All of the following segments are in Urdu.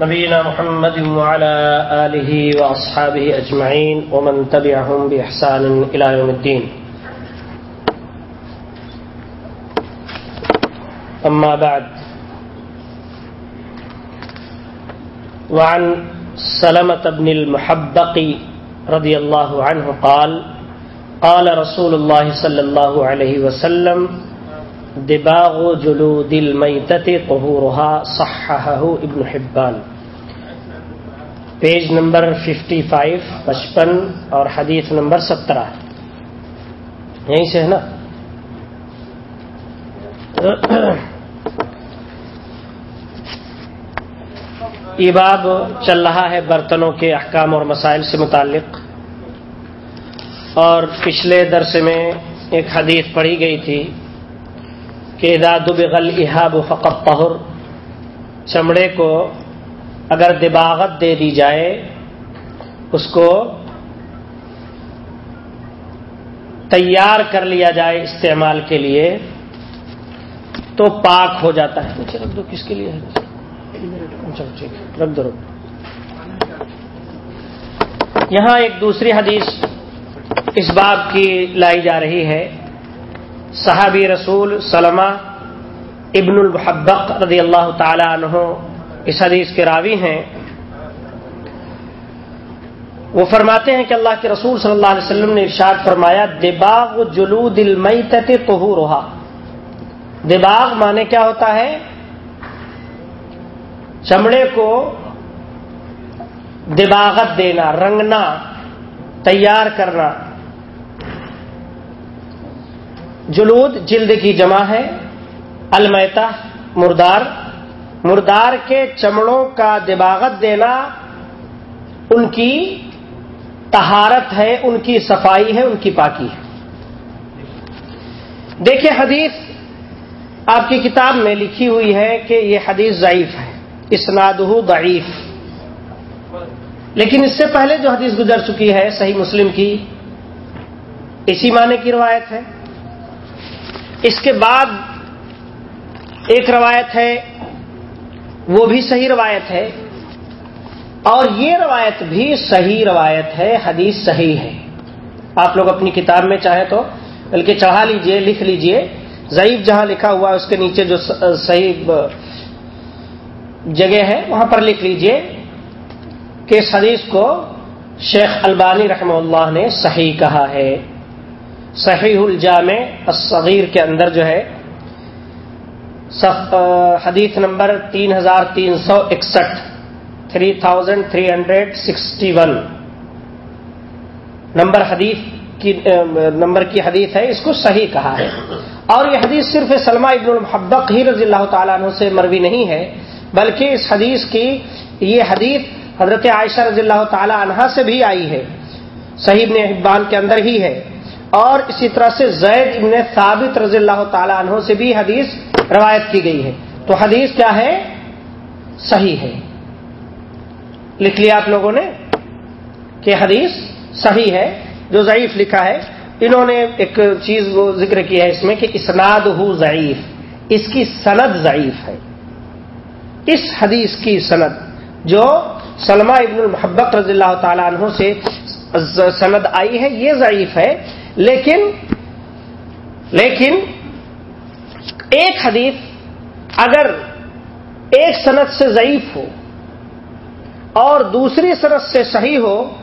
نبينا محمد وعلى آله وأصحابه أجمعين ومن تبعهم بإحسان إلى يوم الدين أما بعد. وعن سلمة بن المحبق رضي الله عنه قال قال رسول الله صلى الله عليه وسلم دباغ جلود المیتت طهورها صححه ابن حبان۔ پیج نمبر 55 پچپن، اور حدیث نمبر سترہ۔ یہیں سے ہے نا؟ یہ باب چل رہا ہے برتنوں کے احکام اور مسائل سے متعلق۔ اور پچھلے درس میں ایک حدیث پڑھی گئی تھی۔ کہ داد بغل احاب فقط طہر، چمڑے کو اگر دباغت دے دی جائے، اس کو تیار کر لیا جائے استعمال کے لیے، تو پاک ہو جاتا ہے۔ نیچے رکھ دو، کس کے لیے اچھا، رکھ دو، رکھ یہاں ایک دوسری حدیث اس باب کی لائی جا رہی ہے۔ صحابی رسول سلمہ ابن الحبق رضی اللہ تعالی عنہ اس حدیث کے راوی ہیں۔ وہ فرماتے ہیں کہ اللہ کے رسول صلی اللہ علیہ وسلم نے ارشاد فرمایا، دباغ جلو دل مئی دباغ مانے کیا ہوتا ہے؟ چمڑے کو دباغت دینا، رنگنا، تیار کرنا۔ جلود جلد کی جمع ہے۔ المیتا مردار۔ مردار کے چمڑوں کا دباغت دینا ان کی تہارت ہے، ان کی صفائی ہے، ان کی پاکی ہے۔ دیکھیے حدیث آپ کی کتاب میں لکھی ہوئی ہے کہ یہ حدیث ضعیف ہے اسناد ضعیف۔ لیکن اس سے پہلے جو حدیث گزر چکی ہے، صحیح مسلم کی، اسی معنی کی روایت ہے۔ اس کے بعد ایک روایت ہے، وہ بھی صحیح روایت ہے۔ اور یہ روایت بھی صحیح روایت ہے، حدیث صحیح ہے۔ آپ لوگ اپنی کتاب میں چاہیں تو بلکہ چڑھا لیجیے، لکھ لیجیے۔ ضعیف جہاں لکھا ہوا ہے، اس کے نیچے جو صحیح جگہ ہے، وہاں پر لکھ لیجیے کہ اس حدیث کو شیخ البانی رحمہ اللہ نے صحیح کہا ہے۔ صحیح الجامع الصغیر کے اندر جو ہے حدیث نمبر تین ہزار تین سو اکسٹھ، three thousand three hundred sixty one. Number حدیث کی نمبر کی حدیث ہے، اس کو صحیح کہا ہے۔ اور یہ حدیث صرف سلمہ ابن المحبق ہی رضی اللہ تعالیٰ عنہ سے مروی نہیں ہے، بلکہ اس حدیث کی یہ حدیث حضرت عائشہ رضی اللہ تعالی عنہ سے بھی آئی ہے۔ صحیح ابن حبان کے اندر ہی ہے۔ اور اسی طرح سے زید ابن ثابت رضی اللہ تعالی عنہ سے بھی حدیث روایت کی گئی ہے۔ تو حدیث کیا ہے؟ صحیح ہے۔ لکھ لیا آپ لوگوں نے کہ حدیث صحیح ہے، جو ضعیف لکھا ہے۔ انہوں نے ایک چیز وہ ذکر کی ہے اس میں کہ اسناد ہو ضعیف، اس کی سند ضعیف ہے۔ اس حدیث کی سند جو سلمہ ابن المحبت رضی اللہ تعالی عنہ سے سند آئی ہے، یہ ضعیف ہے۔ لیکن لیکن ایک حدیث اگر ایک صنعت سے ضعیف ہو اور دوسری صنعت سے صحیح ہو،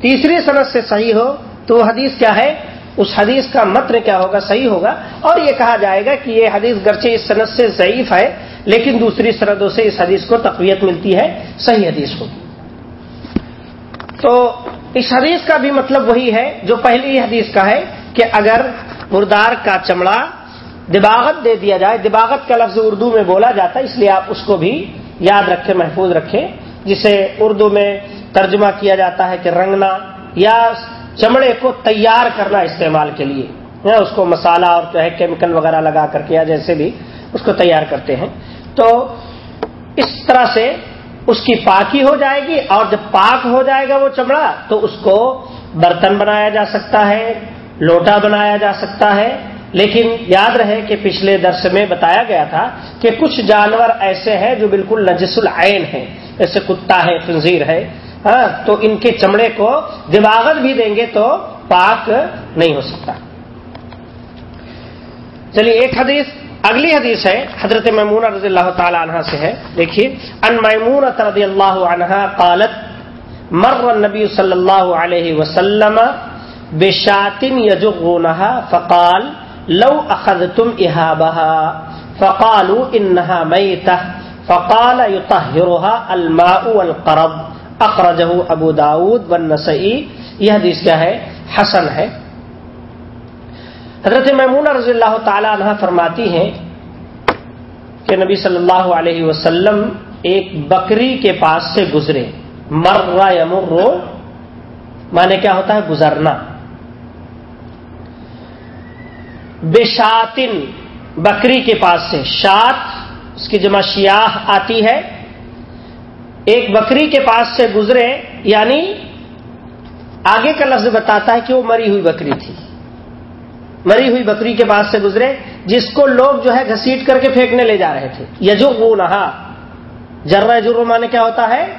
تیسری صنعت سے صحیح ہو، تو وہ حدیث کیا ہے؟ اس حدیث کا متن کیا ہوگا؟ صحیح ہوگا۔ اور یہ کہا جائے گا کہ یہ حدیث گرچہ اس صنعت سے ضعیف ہے، لیکن دوسری سندوں سے اس حدیث کو تقویت ملتی ہے، صحیح حدیث ہوگی۔ تو اس حدیث کا بھی مطلب وہی ہے جو پہلی حدیث کا ہے کہ اگر مردار کا چمڑا دباغت دے دیا جائے، دباغت کا لفظ اردو میں بولا جاتا ہے، اس لیے آپ اس کو بھی یاد رکھیں، محفوظ رکھیں۔ جسے اردو میں ترجمہ کیا جاتا ہے کہ رنگنا یا چمڑے کو تیار کرنا استعمال کے لیے۔ اس کو مسالہ اور جو ہے کیمیکل وغیرہ لگا کر کے یا جیسے بھی اس کو تیار کرتے ہیں۔ تو اس طرح سے اس کی پاکی ہو جائے گی اور جب پاک ہو جائے گا وہ چمڑا تو اس کو برتن بنایا جا سکتا ہے، لوٹا بنایا جا سکتا ہے۔ لیکن یاد رہے کہ پچھلے درس میں بتایا گیا تھا کہ کچھ جانور ایسے ہیں جو بالکل نجس العین ہیں، جیسے کتا ہے، خنزیر ہے۔ ہاں تو ان کے چمڑے کو دماغت بھی دیں گے تو پاک نہیں ہو سکتا۔ چلیے، ایک حدیث اگلی حدیث ہے، حضرت میمونہ رضی اللہ تعالی عنہ سے ہے۔ دیکھیے، ان میمون رضی اللہ عنہ قالت، مر نبی صلی اللہ علیہ وسلم بے شاطن یجغونها فقال، لو اخذتم احابها فقالوا انها میتہ، فقال يطهرها الماء والقرض، اخرجہ ابو داود والنسئی یہ حدیث کیا ہے؟ حسن ہے۔ حضرت میمونہ رضی اللہ تعالی عنہ فرماتی ہیں کہ نبی صلی اللہ علیہ وسلم ایک بکری کے پاس سے گزرے۔ مر یمر۔ مانے کیا ہوتا ہے؟ گزرنا۔ بے شاطن بکری کے پاس سے۔ شات، اس کی جمع شیاہ آتی ہے۔ ایک بکری کے پاس سے گزرے یعنی آگے کا لفظ بتاتا ہے کہ وہ مری ہوئی بکری تھی۔ مری ہوئی بکری کے پاس سے گزرے، جس کو لوگ جو ہے گھسیٹ کر کے پھینکنے لے جا رہے تھے۔ یجو وہ نہا جرا جرو مانے کیا ہوتا ہے؟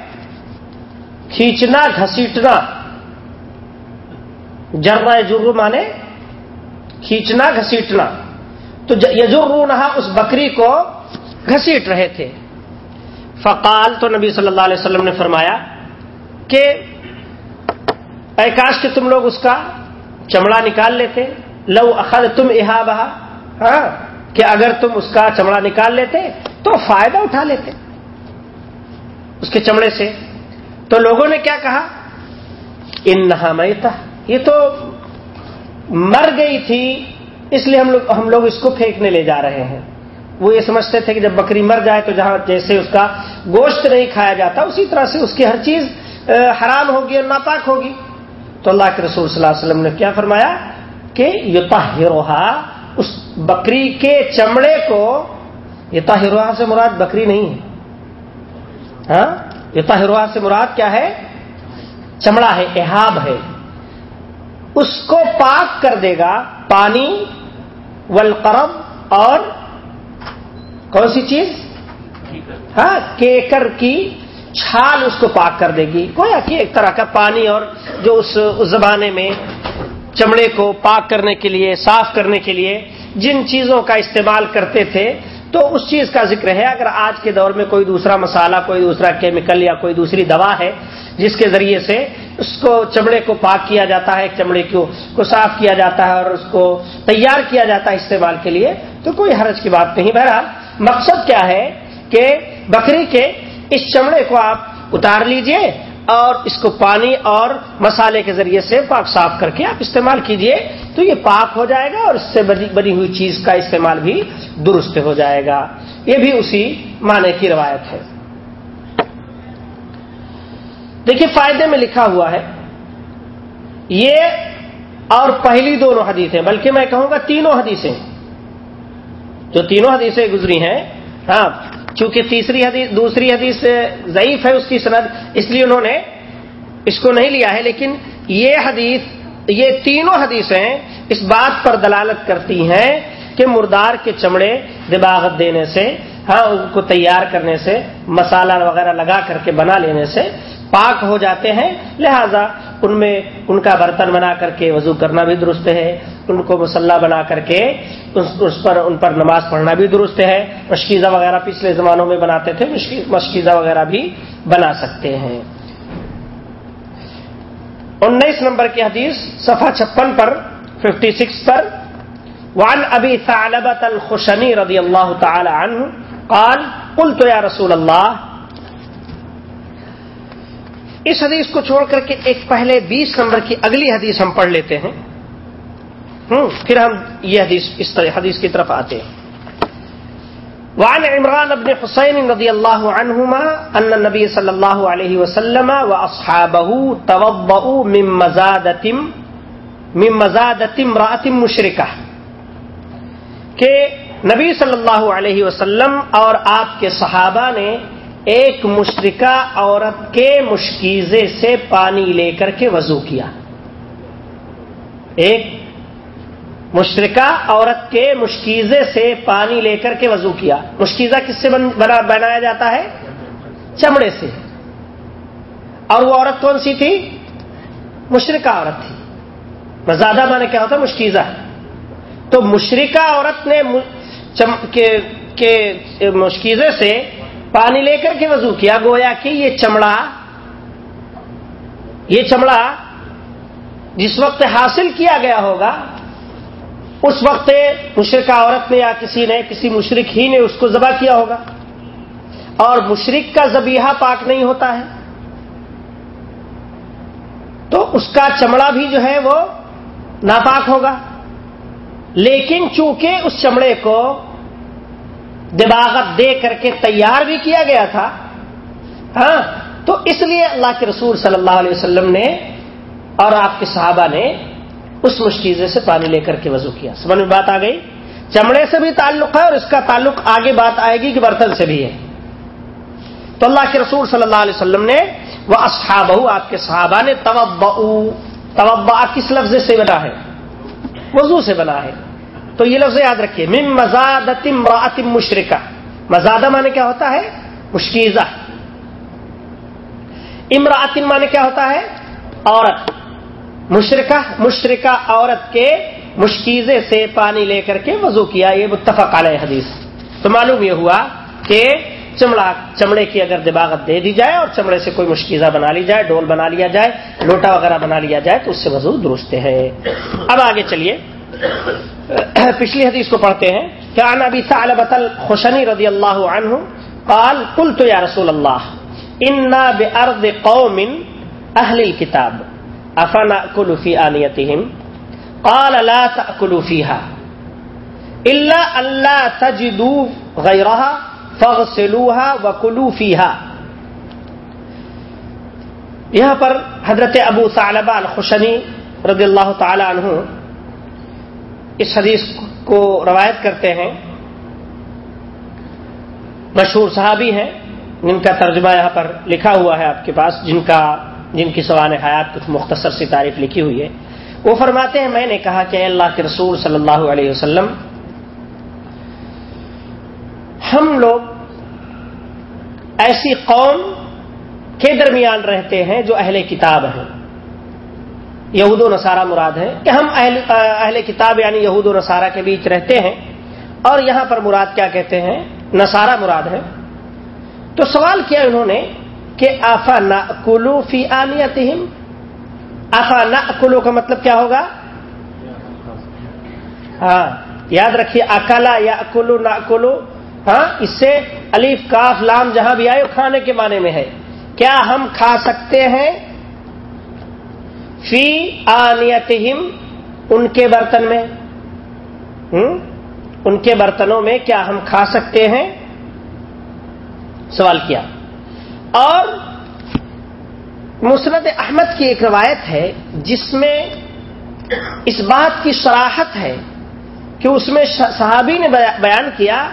کھینچنا، گھسیٹنا۔ جرا جرو مانے کھینچنا، گھسیٹنا۔ تو یجو نہا اس بکری کو گھسیٹ رہے تھے۔ فقال، تو نبی صلی اللہ علیہ وسلم نے فرمایا کہ اے کاش کہ تم لوگ اس کا چمڑا نکال لیتے۔ لو اخذ تم احا ہاں کہ اگر تم اس کا چمڑا نکال لیتے تو فائدہ اٹھا لیتے اس کے چمڑے سے۔ تو لوگوں نے کیا کہا؟ ان نہا یہ تو مر گئی تھی، اس لیے ہم لوگ ہم لوگ اس کو پھینکنے لے جا رہے ہیں۔ وہ یہ سمجھتے تھے کہ جب بکری مر جائے تو جہاں جیسے اس کا گوشت نہیں کھایا جاتا، اسی طرح سے اس کی ہر چیز حرام ہوگی اور ناپاک ہوگی۔ تو اللہ کے رسول صلی اللہ علیہ وسلم نے کیا فرمایا؟ کہ یوتا اس بکری کے چمڑے کو یوتاہروہا سے مراد بکری نہیں ہے۔ ہاں؟ یوتا سے مراد کیا ہے؟ چمڑا ہے، احاب ہے۔ اس کو پاک کر دے گا پانی، والقرب اور کون سی چیز؟ ہاں کیکر کی چھال اس کو پاک کر دے گی۔ گویا کہ ایک طرح کا پانی اور جو اس زمانے میں چمڑے کو پاک کرنے کے لیے، صاف کرنے کے لیے جن چیزوں کا استعمال کرتے تھے، تو اس چیز کا ذکر ہے۔ اگر آج کے دور میں کوئی دوسرا مسالہ، کوئی دوسرا کیمیکل یا کوئی دوسری دوا ہے، جس کے ذریعے سے اس کو چمڑے کو پاک کیا جاتا ہے، چمڑے کو صاف کیا جاتا ہے اور اس کو تیار کیا جاتا ہے استعمال کے لیے، تو کوئی حرج کی بات نہیں۔ بہرحال، مقصد کیا ہے کہ بکری کے اس چمڑے کو آپ اتار لیجیے اور اس کو پانی اور مسالے کے ذریعے سے پاک صاف کر کے آپ استعمال کیجیے، تو یہ پاک ہو جائے گا اور اس سے بنی ہوئی چیز کا استعمال بھی درست ہو جائے گا۔ یہ بھی اسی معنی کی روایت ہے۔ دیکھیے، فائدے میں لکھا ہوا ہے، یہ اور پہلی دونوں حدیثیں، بلکہ میں کہوں گا تینوں حدیثیں۔ جو تینوں حدیثیں گزری ہیں ہاں چونکہ تیسری حدیث دوسری حدیث ضعیف ہے اس کی سند، اس لیے انہوں نے اس کو نہیں لیا ہے، لیکن یہ حدیث یہ تینوں حدیثیں اس بات پر دلالت کرتی ہیں کہ مردار کے چمڑے دباغت دینے سے ہاں ان کو تیار کرنے سے، مسالہ وغیرہ لگا کر کے بنا لینے سے پاک ہو جاتے ہیں، لہذا ان میں ان کا برتن بنا کر کے وضو کرنا بھی درست ہے، ان کو مسلح بنا کر کے اس پر، ان پر نماز پڑھنا بھی درست ہے، مشکیزہ وغیرہ پچھلے زمانوں میں بناتے تھے مشکیزہ وغیرہ بھی بنا سکتے ہیں۔ انیس نمبر کی حدیث، صفحہ چھپن پر ففٹی سکس پر وان ابی ثعلبت الخشنی رضی اللہ تعالی عنہ قال، قلت یا رسول اللہ اس حدیث کو چھوڑ کر کے ایک پہلے بیس نمبر کی اگلی حدیث ہم پڑھ لیتے ہیں۔ ہوں، پھر ہم یہ حدیث اس طرح حدیث کی طرف آتے ہیں۔ وعن عمران ابن حسین رضی اللہ عنہما ان نبی صلی اللہ علیہ وسلم و اصحابہ توبؤ من مزادتم من مزادتم راتم مشرکہ۔ کہ نبی صلی اللہ علیہ وسلم اور آپ کے صحابہ نے ایک مشرقہ عورت کے مشکیزے سے پانی لے کر کے وضو کیا۔ ایک مشرقہ عورت کے مشکیزے سے پانی لے کر کے وضو کیا۔ مشکیزہ کس سے بنایا جاتا ہے؟ چمڑے سے۔ اور وہ عورت کون سی تھی؟ مشرقہ عورت تھی۔ مزادہ مانے کیا ہوتا مشکیزہ۔ تو مشرقہ عورت نے مشکیزے سے پانی لے کر کے وضو کیا، گویا کہ یہ چمڑا یہ چمڑا جس وقت حاصل کیا گیا ہوگا، اس وقت مشرقہ عورت نے یا کسی نے، کسی مشرق ہی نے اس کو ذبح کیا ہوگا۔ اور مشرق کا زبیحہ پاک نہیں ہوتا ہے۔ تو اس کا چمڑا بھی جو ہے وہ ناپاک ہوگا۔ لیکن چونکہ اس چمڑے کو دباغت دے کر کے تیار بھی کیا گیا تھا۔ ہاں تو اس لیے اللہ کے رسول صلی اللہ علیہ وسلم نے اور آپ کے صحابہ نے اس مشکیزے سے پانی لے کر کے وضو کیا۔ سمجھ میں بات آ گئی؟ چمڑے سے بھی تعلق ہے اور اس کا تعلق آگے بات آئے گی کہ برتن سے بھی ہے۔ تو اللہ کے رسول صلی اللہ علیہ وسلم نے وہ اصحاب آپ کے صحابہ نے توبا کس لفظ سے بنا ہے؟ وضو سے بنا ہے۔ تو یہ لفظ یاد رکھیے۔ مم مزاد مشرقہ مزادہ مانے کیا ہوتا ہے؟ مشکیزہ امراطم مانے کیا ہوتا ہے؟ عورت۔ مشرقہ مشرقہ عورت کے مشکیزے سے پانی لے کر کے وضو کیا، یہ متفق علیہ حدیث۔ تو معلوم یہ ہوا کہ چمڑا، چمڑے کی اگر دباغت دے دی جائے اور چمڑے سے کوئی مشکیزہ بنا لی جائے ڈول بنا لیا جائے، لوٹا وغیرہ بنا لیا جائے، تو اس سے وضو درست ہے۔ اب آگے چلیے۔ پچھلی حدیث کو پڑھتے ہیں کیا ابھی طالبت الخشنی رضی اللہ عنہ قال، قلت یا رسول اللہ، انا بارض قوم اہل الكتاب افنا کلفی آنیتہم؟ قال، لا تأکلوا فيها الا اللہ تجدوا غیرها فغسلوها وکلوا فيها یہاں پر حضرت ابو ثعلبہ الخشنی رضی اللہ تعالی عنہ اس حدیث کو روایت کرتے ہیں۔ مشہور صحابی ہیں، جن کا ترجمہ یہاں پر لکھا ہوا ہے آپ کے پاس، جن کا، جن کی سوان حیات کچھ مختصر سی تعریف لکھی ہوئی ہے۔ وہ فرماتے ہیں، میں نے کہا کہ اللہ کے رسول صلی اللہ علیہ وسلم، ہم لوگ ایسی قوم کے درمیان رہتے ہیں جو اہل کتاب ہیں۔ یہود و نصارہ مراد ہے کہ ہم اہل اہل کتاب یعنی یہود و نصارہ کے بیچ رہتے ہیں اور یہاں پر مراد کیا کہتے ہیں؟ نصارہ مراد ہے تو سوال کیا انہوں نے کہ آفا نہ کلو فی آنیت آفا نہ کلو کا مطلب کیا ہوگا؟ ہاں یاد رکھیے اکلا یا کلو نہ کلو ہاں اس سے الف کاف لام جہاں بھی آئے کھانے کے معنی میں ہے۔ کیا ہم کھا سکتے ہیں؟ فی آنیت ان کے برتن میں۔ ان کے برتنوں میں کیا ہم کھا سکتے ہیں؟ سوال کیا۔ اور مسرت احمد کی ایک روایت ہے، جس میں اس بات کی سراحت ہے کہ اس میں صحابی نے بیان کیا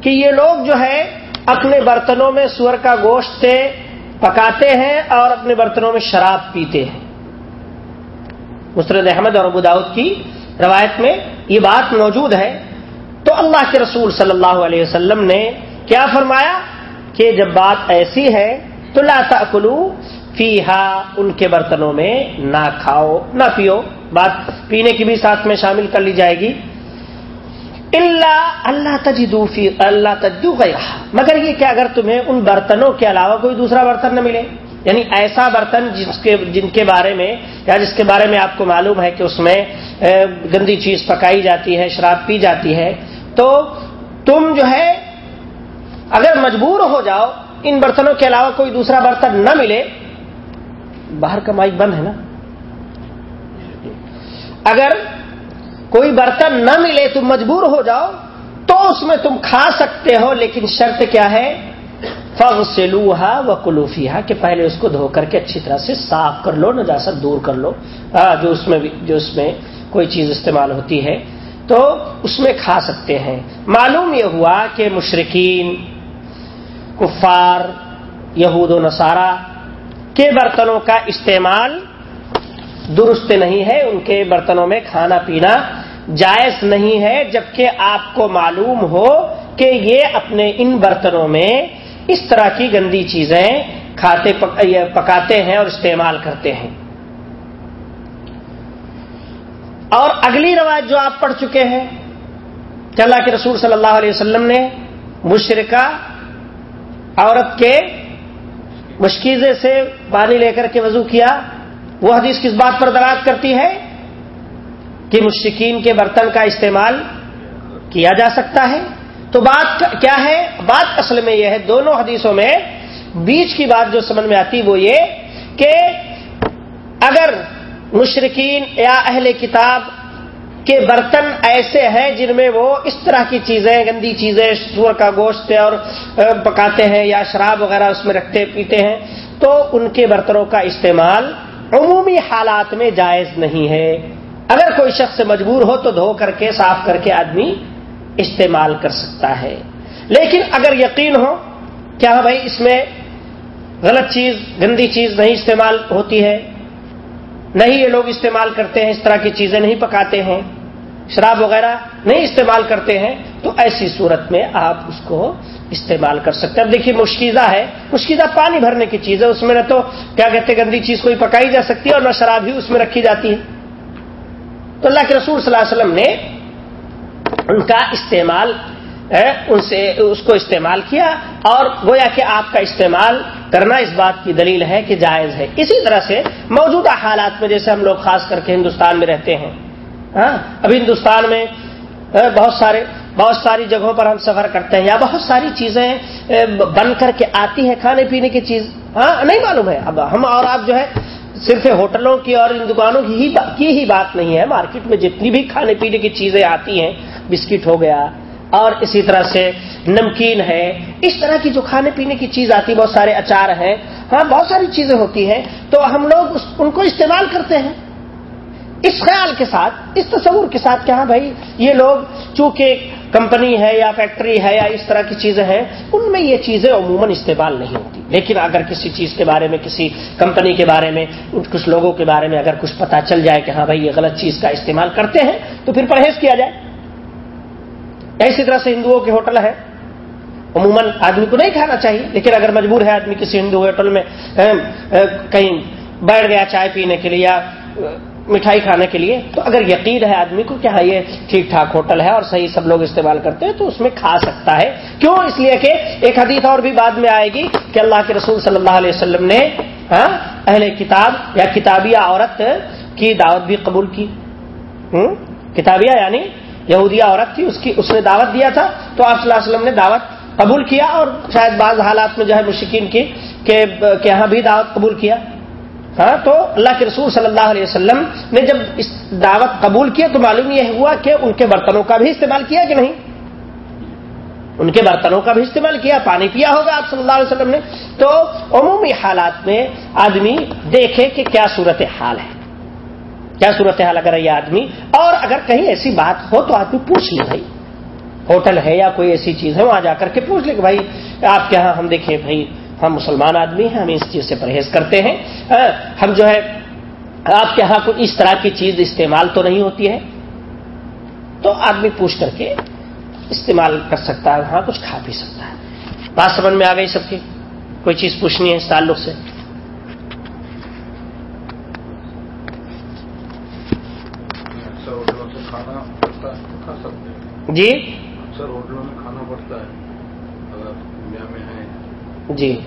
کہ یہ لوگ جو ہے اپنے برتنوں میں سور کا گوشت سے پکاتے ہیں اور اپنے برتنوں میں شراب پیتے ہیں۔ مسرد احمد اور ابو داود کی روایت میں یہ بات موجود ہے۔ تو اللہ کے رسول صلی اللہ علیہ وسلم نے کیا فرمایا کہ جب بات ایسی ہے تو لا تاکلو فیہا، ان کے برتنوں میں نہ کھاؤ، نہ پیو۔ بات پینے کی بھی ساتھ میں شامل کر لی جائے گی۔ اللہ اللہ تجدو فی، اللہ تجدو گیا مگر یہ کہ اگر تمہیں ان برتنوں کے علاوہ کوئی دوسرا برتن نہ ملے۔ یعنی ایسا برتن جس کے جن کے بارے میں، یا جس کے بارے میں آپ کو معلوم ہے کہ اس میں گندی چیز پکائی جاتی ہے، شراب پی جاتی ہے، تو تم جو ہے، اگر مجبور ہو جاؤ، ان برتنوں کے علاوہ کوئی دوسرا برتن نہ ملے، باہر کا مائک بند ہے نا؟ اگر کوئی برتن نہ ملے، تم مجبور ہو جاؤ، تو اس میں تم کھا سکتے ہو، لیکن شرط کیا ہے؟ فغ سے لوہا و کلوفیہ کہ پہلے اس کو دھو کر کے اچھی طرح سے صاف کر لو، نجاست دور کر لو۔ جو اس میں جو اس میں کوئی چیز استعمال ہوتی ہے، تو اس میں کھا سکتے ہیں۔ معلوم یہ ہوا کہ مشرقین کفار، یہود و نصارہ، کے برتنوں کا استعمال درست نہیں ہے۔ ان کے برتنوں میں کھانا پینا جائز نہیں ہے، جبکہ آپ کو معلوم ہو کہ یہ اپنے ان برتنوں میں اس طرح کی گندی چیزیں کھاتے پکاتے ہیں اور استعمال کرتے ہیں۔ اور اگلی روایت جو آپ پڑھ چکے ہیں، کہ اللہ کے رسول صلی اللہ علیہ وسلم نے مشرقہ عورت کے مشکیزے سے پانی لے کر کے وضو کیا۔ وہ حدیث کس بات پر دراز کرتی ہے؟ کہ مشکین کے برتن کا استعمال کیا جا سکتا ہے۔ تو بات کیا ہے؟ بات اصل میں یہ ہے، دونوں حدیثوں میں بیچ کی بات جو سمجھ میں آتی وہ یہ کہ اگر مشرقین یا اہل کتاب کے برتن ایسے ہیں جن میں وہ اس طرح کی چیزیں، گندی چیزیں، سور کا گوشت اور پکاتے ہیں یا شراب وغیرہ اس میں رکھتے پیتے ہیں، تو ان کے برتنوں کا استعمال عمومی حالات میں جائز نہیں ہے۔ اگر کوئی شخص مجبور ہو تو دھو کر کے، صاف کر کے آدمی استعمال کر سکتا ہے۔ لیکن اگر یقین ہو، کیا بھائی اس میں غلط چیز، گندی چیز نہیں استعمال ہوتی ہے؟ نہیں، یہ لوگ استعمال کرتے ہیں، اس طرح کی چیزیں نہیں پکاتے ہیں۔ شراب وغیرہ نہیں استعمال کرتے ہیں، تو ایسی صورت میں آپ اس کو استعمال کر سکتے ہیں۔ اب دیکھیے، مشکیزہ ہے۔ مشکیزہ پانی بھرنے کی چیز ہے۔ اس میں نہ تو، کیا کہتے گندی چیز کوئی پکائی جا سکتی ہے اور نہ شراب ہی اس میں رکھی جاتی ہے۔ تو اللہ کے رسول صلی اللہ علیہ وسلم نے ان کا استعمال ان سے اس کو استعمال کیا اور گویا کہ آپ کا استعمال کرنا اس بات کی دلیل ہے کہ جائز ہے۔ اسی طرح سے موجودہ حالات میں جیسے ہم لوگ خاص کر کے ہندوستان میں رہتے ہیں ہاں ہندوستان میں بہت سارے، بہت ساری جگہوں پر ہم سفر کرتے ہیں یا بہت ساری چیزیں بن کر کے آتی ہیں، کھانے پینے کی چیز ہاں نہیں معلوم ہے۔ اب ہم اور آپ جو ہے، صرف ہوٹلوں کی اور ان دکانوں کی ہی کی ہی بات نہیں ہے۔ مارکیٹ میں جتنی بھی کھانے پینے کی چیزیں آتی ہیں بسکٹ ہو گیا اور اسی طرح سے نمکین ہے۔ اس طرح کی جو کھانے پینے کی چیز آتی ہے، بہت سارے اچار ہیں۔ ہاں بہت ساری چیزیں ہوتی ہیں۔ تو ہم لوگ ان کو استعمال کرتے ہیں۔ اس خیال کے ساتھ، اس تصور کے ساتھ کہ ہاں بھائی، یہ لوگ چونکہ کمپنی ہے یا فیکٹری ہے یا اس طرح کی چیزیں ہیں، ان میں یہ چیزیں عموماً استعمال نہیں ہوتی۔ لیکن اگر کسی چیز کے بارے میں، کسی کمپنی کے بارے میں، کچھ لوگوں کے بارے میں اگر کچھ پتا چل جائے کہ ہاں بھائی، یہ غلط چیز کا استعمال کرتے ہیں، تو پھر پرہیز کیا جائے۔ اسی طرح سے ہندوؤں کے ہوٹل ہے عموماً آدمی کو نہیں کھانا چاہیے، لیکن اگر مجبور ہے آدمی کسی ہندو ہوٹل میں کہیں بیٹھ گیا چائے پینے کے لیے یا مٹھائی کھانے کے لیے، تو اگر یقین ہے آدمی کو کہ ہاں یہ ٹھیک ٹھاک ہوٹل ہے اور صحیح سب لوگ استعمال کرتے ہیں، تو اس میں کھا سکتا ہے۔ کیوں؟ اس لیے کہ ایک حدیث اور بھی بعد میں آئے گی کہ اللہ کے رسول صلی اللہ علیہ وسلم نے ہاں اہل کتاب یا کتابیہ عورت کی دعوت بھی قبول کی۔ کتابیہ یعنی یہودیہ عورت تھی، اس کی اس نے دعوت دیا تھا۔ تو آپ صلی اللہ علیہ وسلم نے دعوت قبول کیا اور شاید بعض حالات میں جو ہے مشکین کی کہ یہاں بھی دعوت قبول کیا۔ ہاں تو اللہ کے رسول صلی اللہ علیہ وسلم نے جب اس دعوت قبول کیا تو معلوم یہ ہوا کہ ان کے برتنوں کا بھی استعمال کیا کہ نہیں؟ ان کے برتنوں کا بھی استعمال کیا، پانی پیا ہوگا آپ صلی اللہ علیہ وسلم نے۔ تو عمومی حالات میں آدمی دیکھے کہ کیا صورت حال ہے۔ کیا صورت حال اگر یہ آدمی اور اگر کہیں ایسی بات ہو تو آدمی پوچھ لے بھائی۔ ہوٹل ہے یا کوئی ایسی چیز ہے، وہاں جا کر کے پوچھ لے کہ بھائی، آپ کے یہاں ہم دیکھیں بھائی، ہم مسلمان آدمی ہیں ہم اس چیز سے پرہیز کرتے ہیں۔ ہم جو ہے، آپ کے یہاں کوئی اس طرح کی چیز استعمال تو نہیں ہوتی ہے؟ تو آدمی پوچھ کر کے استعمال کر سکتا ہے، وہاں کچھ کھا بھی سکتا ہے۔ بات سمجھ میں آ گئی سب کی؟ کوئی چیز پوچھنی ہے اس تعلق سے؟ جی؟ اکثر ہوٹلوں میں کھانا پڑتا ہے۔ دنیا میں ہے جی۔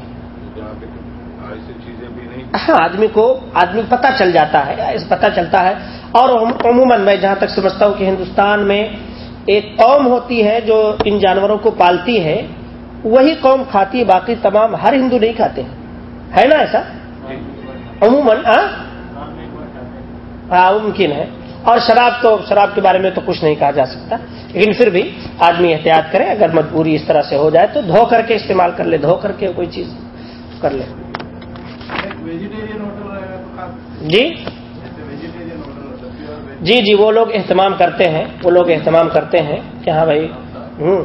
ایسی چیزیں بھی نہیں۔ ہاں آدمی کو آدمی پتہ چل جاتا ہے پتہ چلتا ہے۔ اور عموماً میں جہاں تک سمجھتا ہوں کہ ہندوستان میں ایک قوم ہوتی ہے جو ان جانوروں کو پالتی ہے وہی قوم کھاتی ہے باقی تمام ہر ہندو نہیں کھاتے ہیں۔ ہے نا ایسا؟ عموماً ہاں ممکن ہے۔ اور شراب تو شراب کے بارے میں تو کچھ نہیں کہا جا سکتا۔ لیکن پھر بھی آدمی احتیاط کرے اگر مجبوری اس طرح سے ہو جائے تو دھو کر کے استعمال کر لے دھو کر کے کوئی چیز کر لے۔ جی؟ جی جی وہ لوگ اہتمام کرتے ہیں وہ لوگ اہتمام کرتے ہیں کہ ہاں بھائی ہوں۔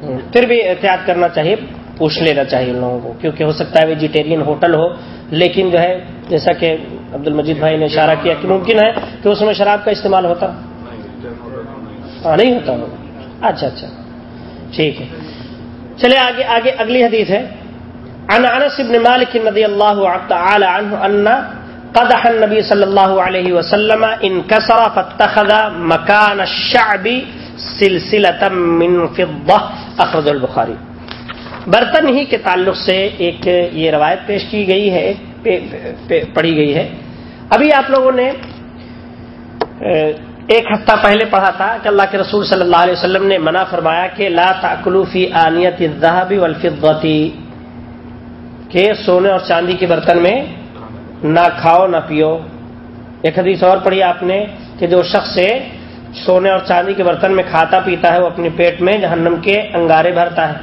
پھر بھی احتیاط کرنا چاہیے، پوچھ لینا چاہیے ان لوگوں کو، کیونکہ ہو سکتا ہے ویجیٹیرین ہوٹل ہو، لیکن جو ہے، جیسا کہ عبد المجید بھائی نے اشارہ کیا کہ ممکن ہے کہ اس میں شراب کا استعمال ہوتا۔ نہیں ہاں نہیں ہوتا۔ ہوگا اچھا اچھا۔ ٹھیک ہے۔ چلے، آگے آگے اگلی حدیث ہے۔ عن انس بن مالک رضی اللہ تعالی عنہ ان قدح النبی صلی اللہ علیہ وسلم انکسر فاتخذ مکان الشعب سلسلة من فضة اخرج البخاری۔ برتن ہی کے تعلق سے ایک یہ روایت پیش کی گئی ہے، پے- پے- پڑھی گئی ہے۔ ابھی آپ لوگوں نے ایک ہفتہ پہلے پڑھا تھا کہ اللہ کے رسول صلی اللہ علیہ وسلم نے منع فرمایا کہ لا تاکلو فی آنیت الذهب والفضة کہ سونے اور چاندی کے برتن میں نہ کھاؤ، نہ پیو۔ ایک حدیث اور پڑھی آپ نے کہ جو شخص سے سونے اور چاندی کے برتن میں کھاتا پیتا ہے، وہ اپنے پیٹ میں جہنم کے انگارے بھرتا ہے۔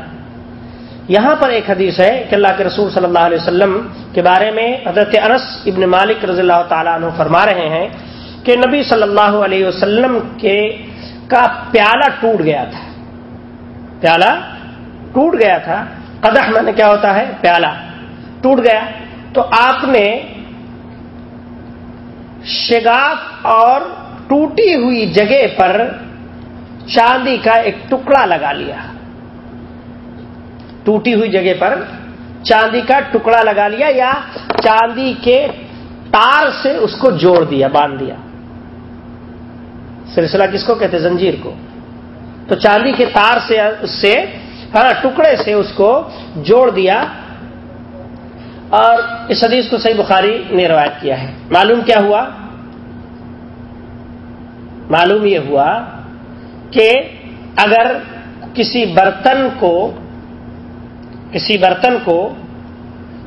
یہاں پر ایک حدیث ہے کہ اللہ کے رسول صلی اللہ علیہ وسلم کے بارے میں حضرت انس ابن مالک رضی اللہ تعالیٰ عنہ فرما رہے ہیں کہ نبی صلی اللہ علیہ وسلم کے کا پیالہ ٹوٹ گیا تھا۔ پیالہ ٹوٹ گیا تھا۔ قدح میں نے کیا ہوتا ہے؟ پیالہ ٹوٹ گیا۔ تو آپ نے شگاف اور ٹوٹی ہوئی جگہ پر چاندی کا ایک ٹکڑا لگا لیا۔ ٹوٹی ہوئی جگہ پر چاندی کا ٹکڑا لگا لیا یا چاندی کے تار سے اس کو جوڑ دیا، باندھ دیا۔ سلسلہ کس کو کہتے زنجیر کو۔ تو چاندی کے تار سے اس سے ہاں ٹکڑے سے اس کو جوڑ دیا۔ اور اس حدیث کو صحیح بخاری نے روایت کیا ہے۔ معلوم کیا ہوا؟ معلوم یہ ہوا کہ اگر کسی برتن کو کسی برتن کو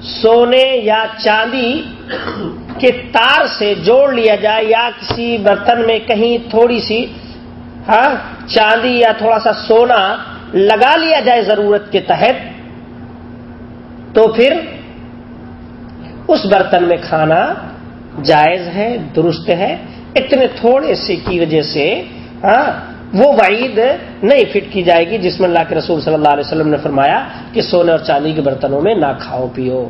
سونے یا چاندی کے تار سے جوڑ لیا جائے یا کسی برتن میں کہیں تھوڑی سی ہاں چاندی یا تھوڑا سا سونا لگا لیا جائے ضرورت کے تحت، تو پھر اس برتن میں کھانا جائز ہے، درست ہے۔ اتنے تھوڑے سے کی وجہ سے ہاں وہ وعید نہیں فٹ کی جائے گی، جس میں اللہ کے رسول صلی اللہ علیہ وسلم نے فرمایا کہ سونے اور چاندی کے برتنوں میں نہ کھاؤ، پیو۔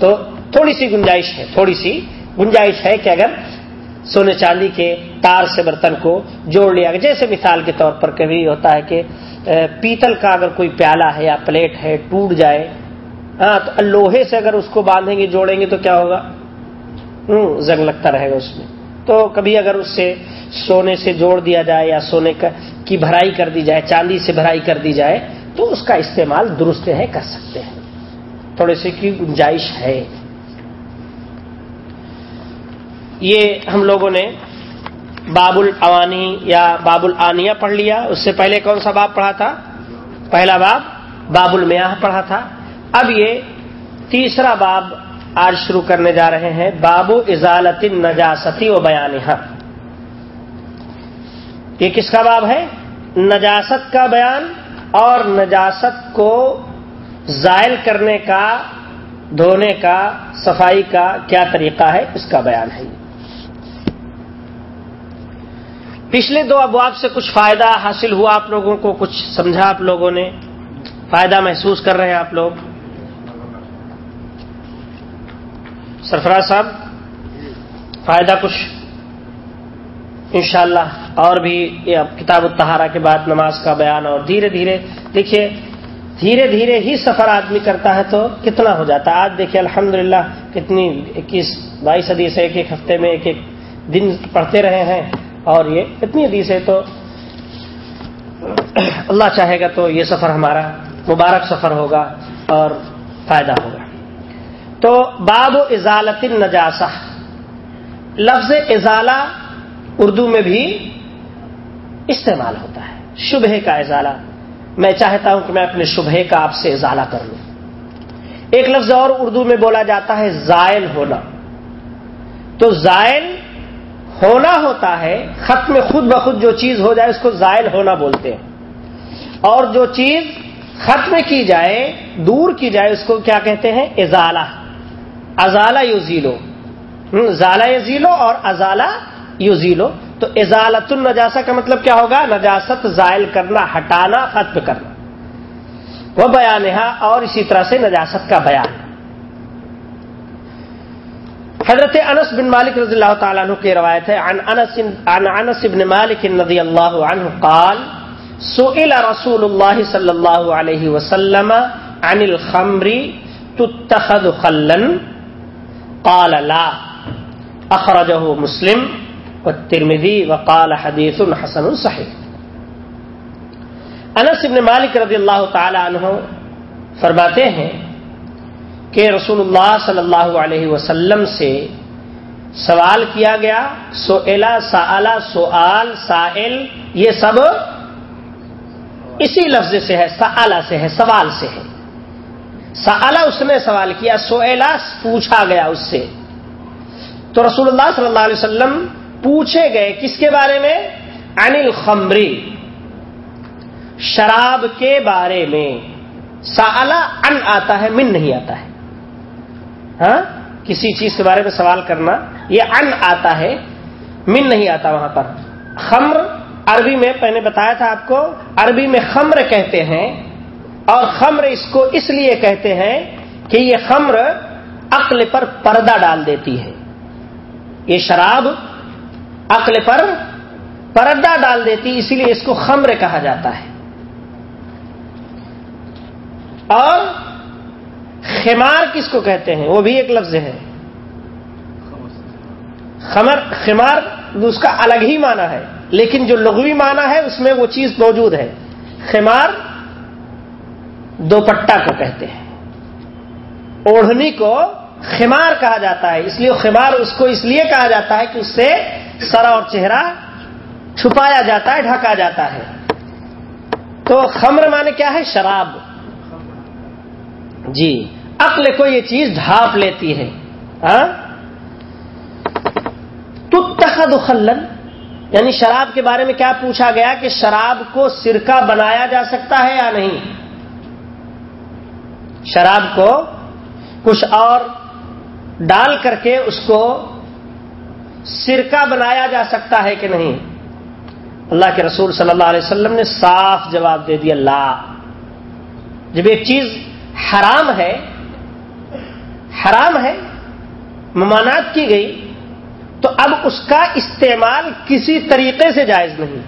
تو تھوڑی سی گنجائش ہے، تھوڑی سی گنجائش ہے کہ اگر سونے چاندی کے تار سے برتن کو جوڑ لیا گیا، جیسے مثال کے طور پر کبھی ہوتا ہے کہ پیتل کا اگر کوئی پیالہ ہے یا پلیٹ ہے، ٹوٹ جائے ہاں تو لوہے سے اگر اس کو باندھیں گے، جوڑیں گے تو کیا ہوگا؟ زنگ لگتا رہے گا اس میں۔ تو کبھی اگر اس سے سونے سے جوڑ دیا جائے یا سونے کی بھرائی کر دی جائے، چاندی سے بھرائی کر دی جائے، تو اس کا استعمال درست ہے، کر سکتے ہیں۔ تھوڑے سے کی گنجائش ہے۔ یہ ہم لوگوں نے باب العوانی یا باب العانیہ پڑھ لیا۔ اس سے پہلے کون سا باب پڑھا تھا؟ پہلا باب باب المیاہ پڑھا تھا۔ اب یہ تیسرا باب آج شروع کرنے جا رہے ہیں، بابو ازالت نجاستی و بیان یہ کس کا باب ہے؟ نجاست کا بیان اور نجاست کو زائل کرنے کا، دھونے کا، صفائی کا کیا طریقہ ہے؟ اس کا بیان ہے۔ پچھلے دو ابواب سے کچھ فائدہ حاصل ہوا آپ لوگوں کو، کچھ سمجھا آپ لوگوں نے، فائدہ محسوس کر رہے ہیں آپ لوگ۔ سرفراز صاحب، فائدہ کچھ، انشاءاللہ اور بھی کتاب التہارا کے بعد نماز کا بیان اور دھیرے دھیرے، دیکھیے، دھیرے دھیرے ہی سفر آدمی کرتا ہے تو کتنا ہو جاتا ہے؟ آج دیکھیے، الحمدللہ کتنی اکیس، بائیس حدیث ایک ایک ہفتے میں ایک ایک دن پڑھتے رہے ہیں اور یہ اتنی حدیث ہے تو اللہ چاہے گا تو یہ سفر ہمارا مبارک سفر ہوگا اور فائدہ ہوگا۔ تو باب و ازالت نجاسا لفظ ازالہ اردو میں بھی استعمال ہوتا ہے۔ شبہ کا ازالہ۔ میں چاہتا ہوں کہ میں اپنے شبہ کا آپ سے ازالہ کر لوں۔ ایک لفظ اور اردو میں بولا جاتا ہے زائل ہونا۔ تو زائل ہونا ہوتا ہے، ختم خود بخود جو چیز ہو جائے اس کو زائل ہونا بولتے ہیں۔ اور جو چیز ختم کی جائے، دور کی جائے، اس کو کیا کہتے ہیں؟ ازالہ۔ ازالہ یوزیلو زالہ یزیلو اور ازالہ یوزیلو تو ازالت النجاسا کا مطلب کیا ہوگا؟ نجاست زائل کرنا، ہٹانا، ختم کرنا. وہ بیان اور اسی طرح سے نجاست کا بیان. حضرت انس بن مالک رضی اللہ تعالیٰ عنہ کی روایت ہے، عن انس عن انس بن مالک رضی اللہ عنہ قال، سئل رسول اللہ صلی اللہ علیہ وسلم عن الخمر تتخذ خلا قال لا. اخرجہ مسلم والترمذی وقال حدیث حسن صحیح انس بن مالک رضی اللہ تعالی عنہ فرماتے ہیں کہ رسول اللہ صلی اللہ علیہ وسلم سے سوال کیا گیا سو الا سوال سائل، یہ سب اسی لفظ سے ہے سآلہ سے ہے، سوال سے ہے۔ سآلہ اس نے سوال کیا سو پوچھا گیا اس سے۔ تو رسول اللہ صلی اللہ علیہ وسلم پوچھے گئے، کس کے بارے میں؟ انل خمری شراب کے بارے میں۔ سالہ ان آتا ہے، من نہیں آتا ہے۔ ہاں؟ کسی چیز کے بارے میں سوال کرنا، یہ ان آتا ہے، من نہیں آتا وہاں پر۔ خمر، عربی میں پہلے بتایا تھا آپ کو، عربی میں خمر کہتے ہیں۔ اور خمر اس کو اس لیے کہتے ہیں کہ یہ خمر عقل پر پردہ ڈال دیتی ہے۔ یہ شراب عقل پر پردہ ڈال دیتی اسی لیے اس کو خمر کہا جاتا ہے۔ اور خمار کس کو کہتے ہیں؟ وہ بھی ایک لفظ ہے۔ خمر، خمار اس کا الگ ہی معنی ہے، لیکن جو لغوی معنی ہے اس میں وہ چیز موجود ہے۔ خمار دوپٹہ کو کہتے ہیں۔ اوڑھنی کو خمار کہا جاتا ہے، اس لیے خمار اس کو اس لیے کہا جاتا ہے کہ اس سے سر اور چہرہ چھپایا جاتا ہے، ڈھکا جاتا ہے۔ تو خمر مانے کیا ہے؟ شراب۔ جی عقل کو یہ چیز ڈھانپ لیتی ہے۔ ہاں؟ تخد خلن یعنی شراب کے بارے میں کیا پوچھا گیا کہ شراب کو سرکہ بنایا جا سکتا ہے یا نہیں؟ شراب کو کچھ اور ڈال کر کے اس کو سرکہ بنایا جا سکتا ہے کہ نہیں؟ اللہ کے رسول صلی اللہ علیہ وسلم نے صاف جواب دے دیا، لا۔ جب ایک چیز حرام ہے حرام ہے ممانات کی گئی، تو اب اس کا استعمال کسی طریقے سے جائز نہیں۔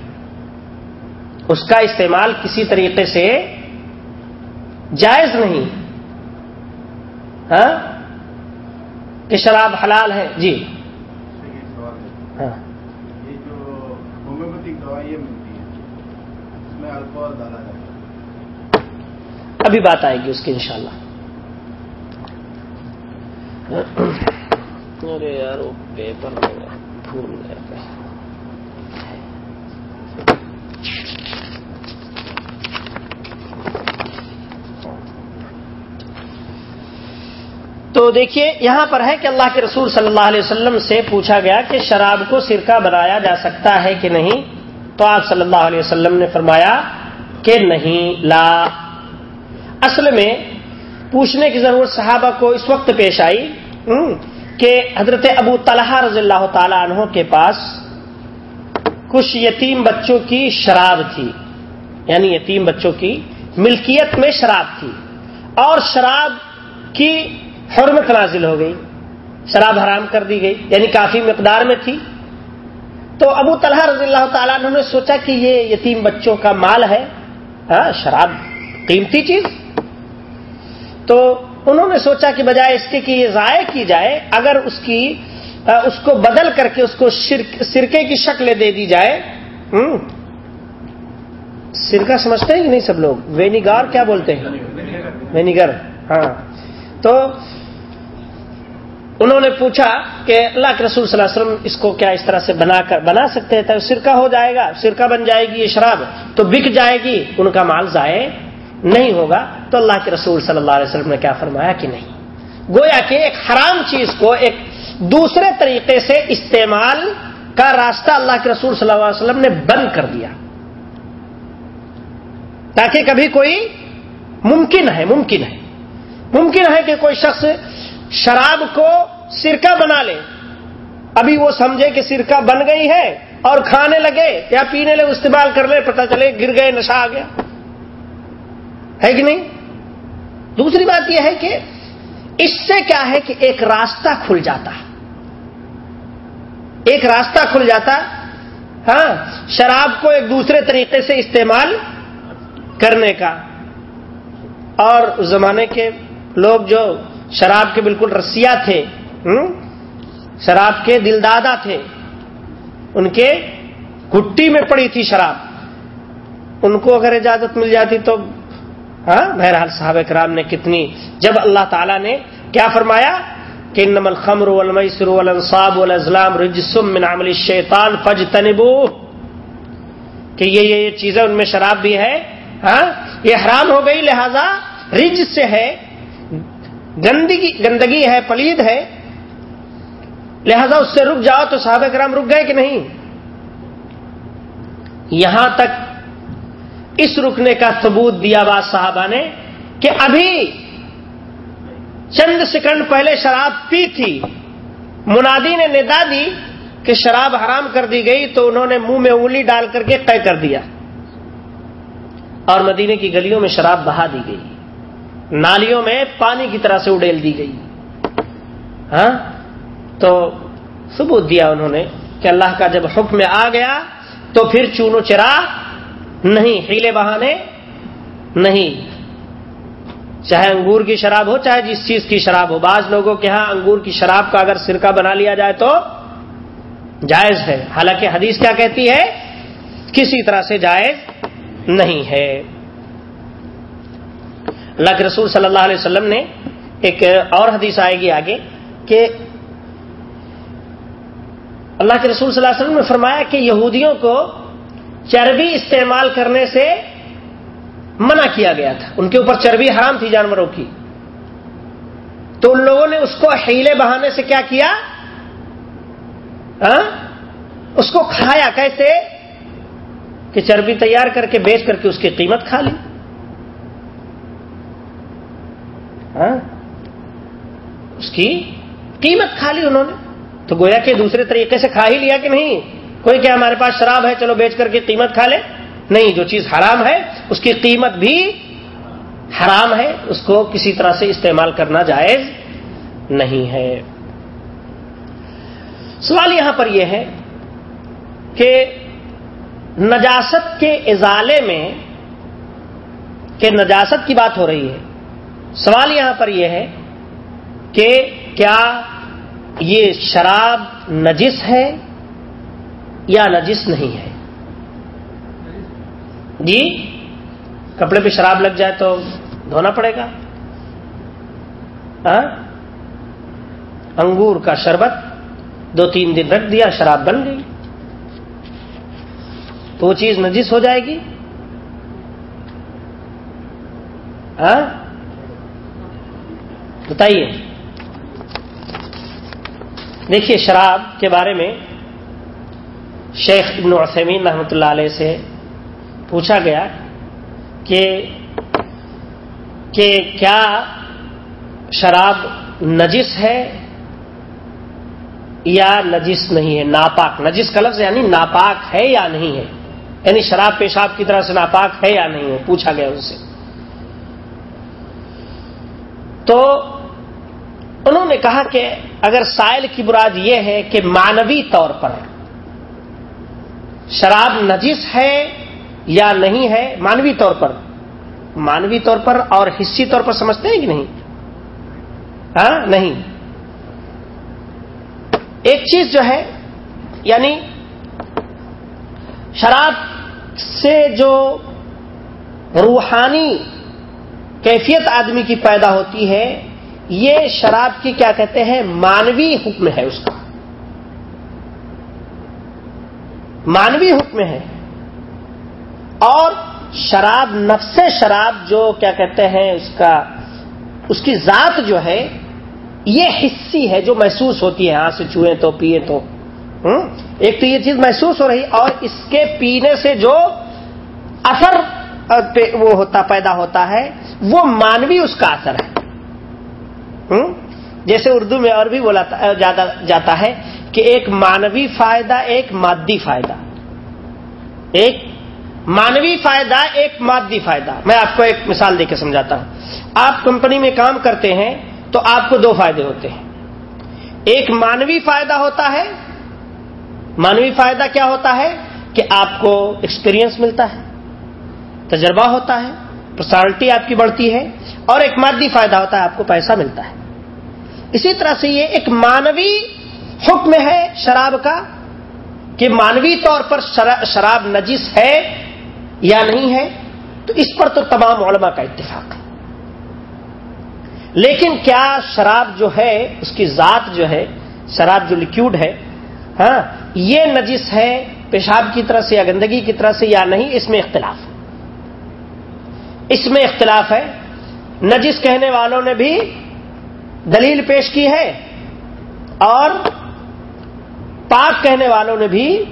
اس کا استعمال کسی طریقے سے جائز نہیں۔ ہاں؟ کہ شراب حلال ہے جی۔ ہاں۔ یہ جو ہومیوپیتھک دوائیاں ملتی ہیں اس میں الکوہل ڈالا جاتا ہے۔ ابھی بات آئے گی اس کی انشاءاللہ۔ ارے یار وہ پیپر بھول گیا۔ تو دیکھیے یہاں پر ہے کہ اللہ کے رسول صلی اللہ علیہ وسلم سے پوچھا گیا کہ شراب کو سرکہ بنایا جا سکتا ہے کہ نہیں؟ تو آپ صلی اللہ علیہ وسلم نے فرمایا کہ نہیں، لا۔ اصل میں پوچھنے کی ضرورت صحابہ کو اس وقت پیش آئی کہ حضرت ابو طلحہ رضی اللہ تعالی عنہ کے پاس کچھ یتیم بچوں کی شراب تھی۔ یعنی یتیم بچوں کی ملکیت میں شراب تھی۔ اور شراب کی حرمت نازل ہو گئی، شراب حرام کر دی گئی یعنی کافی مقدار میں تھی۔ تو ابو طلحہ رضی اللہ تعالیٰ عنہ نے سوچا کہ یہ یتیم بچوں کا مال ہے۔ ہاں شراب قیمتی چیز۔ تو انہوں نے سوچا کہ بجائے اس کے کہ یہ ضائع کی جائے، اگر اس کی اس کو بدل کر کے اس کو سرکے کی شکل دے دی جائے۔ سرکہ سمجھتے ہیں کہ نہیں سب لوگ؟ وینیگار کیا بولتے ہیں؟ وینیگر۔ ہاں۔ تو انہوں نے پوچھا کہ اللہ کے رسول صلی اللہ علیہ وسلم اس کو کیا اس طرح سے بنا کر بنا سکتے ہیں؟ سرکہ ہو جائے گا سرکہ بن جائے گی یہ شراب، تو بک جائے گی، ان کا مال ضائع نہیں ہوگا۔ تو اللہ کے رسول صلی اللہ علیہ وسلم نے کیا فرمایا کہ نہیں۔ گویا کہ ایک حرام چیز کو ایک دوسرے طریقے سے استعمال کا راستہ اللہ کے رسول صلی اللہ علیہ وسلم نے بند کر دیا۔ تاکہ کبھی کوئی ممکن ہے ممکن ہے۔ ممکن ہے کہ کوئی شخص شراب کو سرکہ بنا لے۔ ابھی وہ سمجھے کہ سرکہ بن گئی ہے اور کھانے لگے یا پینے لگے استعمال کر لے، پتہ چلے گر گئے، نشہ آ گیا۔ ہے کہ نہیں؟ دوسری بات یہ ہے کہ اس سے کیا ہے کہ ایک راستہ کھل جاتا۔ ایک راستہ کھل جاتا۔ ہاں شراب کو ایک دوسرے طریقے سے استعمال کرنے کا۔ اور اس زمانے کے لوگ جو شراب کے بالکل رسیا تھے شراب کے دلدادا تھے۔ ان کے گٹی میں پڑی تھی شراب۔ ان کو اگر اجازت مل جاتی تو ہاں؟ بہرحال صاحب کرام نے کتنی، جب اللہ تعالیٰ نے کیا فرمایا کہ نم الخمر والمیسر والانصاب والازلام رجسم من عمل الشیطان فجتنبو کہ یہ یہ چیزیں ان میں شراب بھی ہے ہاں؟ یہ حرام ہو گئی، لہذا رج سے ہے۔ گندگی گندگی ہے، پلید ہے، لہذا اس سے رک جاؤ تو صحابہ کرام رک گئے کہ نہیں؟ یہاں تک اس رکنے کا ثبوت دیا بعض صحابہ نے کہ ابھی چند سیکنڈ پہلے شراب پی تھی۔ منادی نے ندا دی کہ شراب حرام کر دی گئی تو انہوں نے منہ میں انگلی ڈال کر کے طے کر دیا اور مدینے کی گلیوں میں شراب بہا دی گئی۔ نالیوں میں پانی کی طرح سے اڈیل دی گئی۔ ہاں؟ تو ثبوت دیا انہوں نے کہ اللہ کا جب حکم آ گیا تو پھر چونو چرا نہیں، ہیلے بہانے نہیں۔ چاہے انگور کی شراب ہو، چاہے جس چیز کی شراب ہو۔ بعض لوگوں کے ہاں انگور کی شراب کا اگر سرکہ بنا لیا جائے تو جائز ہے۔ حالانکہ حدیث کیا کہتی ہے؟ کسی طرح سے جائز نہیں ہے۔ اللہ کے رسول صلی اللہ علیہ وسلم نے ایک اور حدیث آئے گی آگے کہ اللہ کے رسول صلی اللہ علیہ وسلم نے فرمایا کہ یہودیوں کو چربی استعمال کرنے سے منع کیا گیا تھا۔ ان کے اوپر چربی حرام تھی جانوروں کی۔ تو ان لوگوں نے اس کو ہیلے بہانے سے کیا کیا؟ ہاں؟ اس کو کھایا کیسے؟ کہ چربی تیار کر کے بیچ کر کے اس کی قیمت کھا لی ہاں؟ ہاں؟ اس کی قیمت کھا لی انہوں نے۔ تو گویا کہ دوسرے طریقے سے کھا ہی لیا کہ نہیں؟ کوئی کیا ہمارے پاس شراب ہے، چلو بیچ کر کے قیمت کھا لے۔ نہیں، جو چیز حرام ہے، اس کی قیمت بھی حرام ہے۔ اس کو کسی طرح سے استعمال کرنا جائز نہیں ہے۔ سوال یہاں پر یہ ہے کہ نجاست کے ازالے میں، کہ نجاست کی بات ہو رہی ہے سوال یہاں پر یہ ہے کہ کیا یہ شراب نجس ہے یا نجس نہیں ہے؟ جی؟ کپڑے پہ شراب لگ جائے تو دھونا پڑے گا۔ ہاں؟ انگور کا شربت دو تین دن رکھ دیا، شراب بن گئی۔ تو وہ چیز نجس ہو جائے گی؟ ہاں؟ بتائیے۔ دیکھیے شراب کے بارے میں شیخ ابن عثمین رحمۃ اللہ علیہ سے پوچھا گیا کہ کہ کیا شراب نجس ہے یا نجس نہیں ہے؟ ناپاک۔ نجس کا لفظ یعنی ناپاک ہے یا نہیں ہے؟ یعنی شراب پیشاب کی طرح سے ناپاک ہے یا نہیں ہے؟ پوچھا گیا ان سے۔ تو انہوں نے کہا کہ اگر سائل کی براد یہ ہے کہ مانوی طور پر شراب نجس ہے یا نہیں ہے مانوی طور پر مانوی طور پر اور حصی طور پر سمجھتے ہیں کہ نہیں؟ ہاں؟ نہیں۔ ایک چیز جو ہے یعنی شراب سے جو روحانی کیفیت آدمی کی پیدا ہوتی ہے یہ شراب کی کیا کہتے ہیں؟ مانوی حکم ہے اس کا۔ مانوی حکم ہے۔ اور شراب، نفس شراب جو کیا کہتے ہیں اس کا، اس کی ذات جو ہے، یہ حصی ہے جو محسوس ہوتی ہے۔ ہاتھ سے چوئے تو پیے تو۔ ایک تو یہ چیز محسوس ہو رہی، اور اس کے پینے سے جو اثر وہ ہوتا، پیدا ہوتا ہے، وہ مانوی اس کا اثر ہے۔ جیسے اردو میں اور بھی بولا جاتا ہے کہ ایک مانوی فائدہ، ایک مادی فائدہ۔ ایک مانوی فائدہ، ایک مادی فائدہ۔ میں آپ کو ایک مثال دے کے سمجھاتا ہوں۔ آپ کمپنی میں کام کرتے ہیں تو آپ کو دو فائدے ہوتے ہیں۔ ایک مانوی فائدہ ہوتا ہے۔ مانوی فائدہ کیا ہوتا ہے؟ کہ آپ کو ایکسپیرئنس ملتا ہے، تجربہ ہوتا ہے۔ پرسنالٹی آپ کی بڑھتی ہے اور ایک مادی فائدہ ہوتا ہے، آپ کو پیسہ ملتا ہے۔ اسی طرح سے یہ ایک مانوی حکم ہے شراب کا کہ مانوی طور پر شراب نجس ہے یا نہیں ہے، تو اس پر تو تمام علماء کا اتفاق ہے۔ لیکن کیا شراب جو ہے، اس کی ذات جو ہے، شراب جو لکوڈ ہے ہاں یہ نجس ہے پیشاب کی طرح سے یا گندگی کی طرح سے یا نہیں، اس میں اختلاف ہے۔ اس میں اختلاف ہے۔ نجس کہنے والوں نے بھی دلیل پیش کی ہے اور پاک کہنے والوں نے بھی